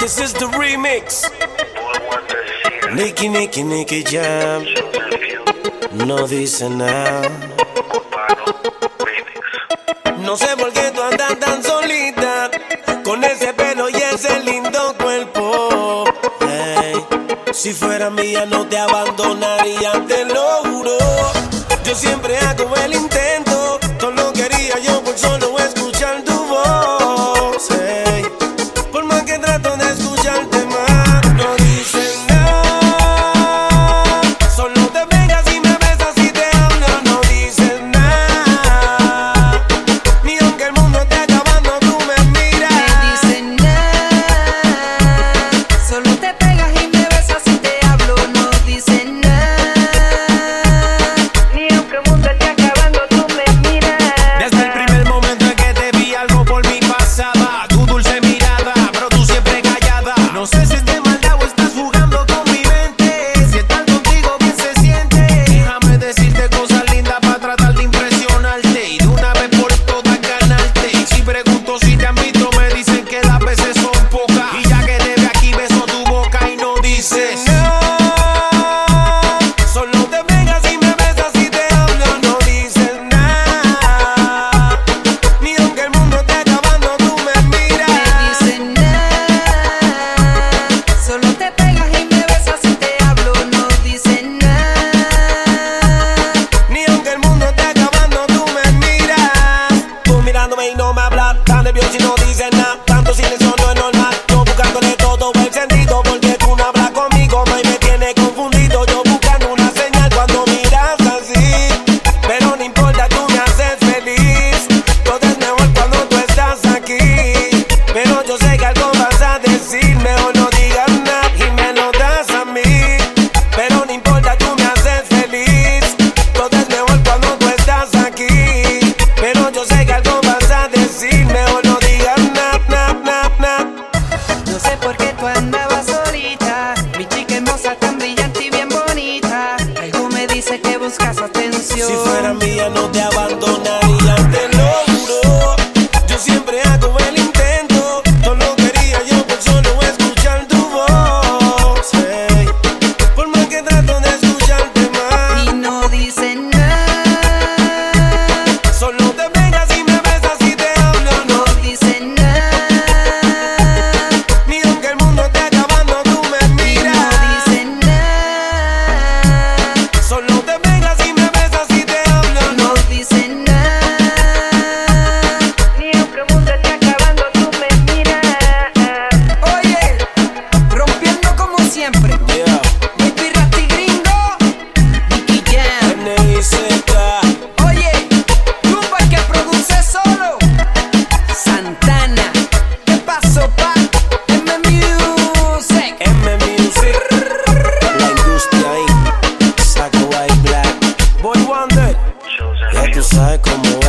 This is the remix. Nicky, Nicky, Nicky Jam. No dice nada. No sé por qué tú andas tan solita. Con ese pelo y ese lindo cuerpo. Si fuera mía, no te abandonaría, te lo juro. Yo siempre hago el intento. Solo quería yo por solo escuchar sé que algo vas a decir. Mejor no digas nada y me lo das a mí. Pero no importa, tú me haces feliz. Todo es mejor cuando tú estás aquí. Pero yo sé que algo vas a decir. Mejor no digas nada, nada, nada, nada. No sé por qué tú andabas solita, mi chica hermosa tan brillante y bien bonita. Algo me dice que buscas atención. Si fuera mía no te abandonaría, te lo juro. Yo siempre hago el siempre. Yeah, gringo, Nicky Jam. N.I.Z. Oye, Rumba el que produce solo. Santana, ¿qué pasó, pa? M Music. M Music. La industria ahí. Saco White Black. Boy Wonder. Ya tú sabes cómo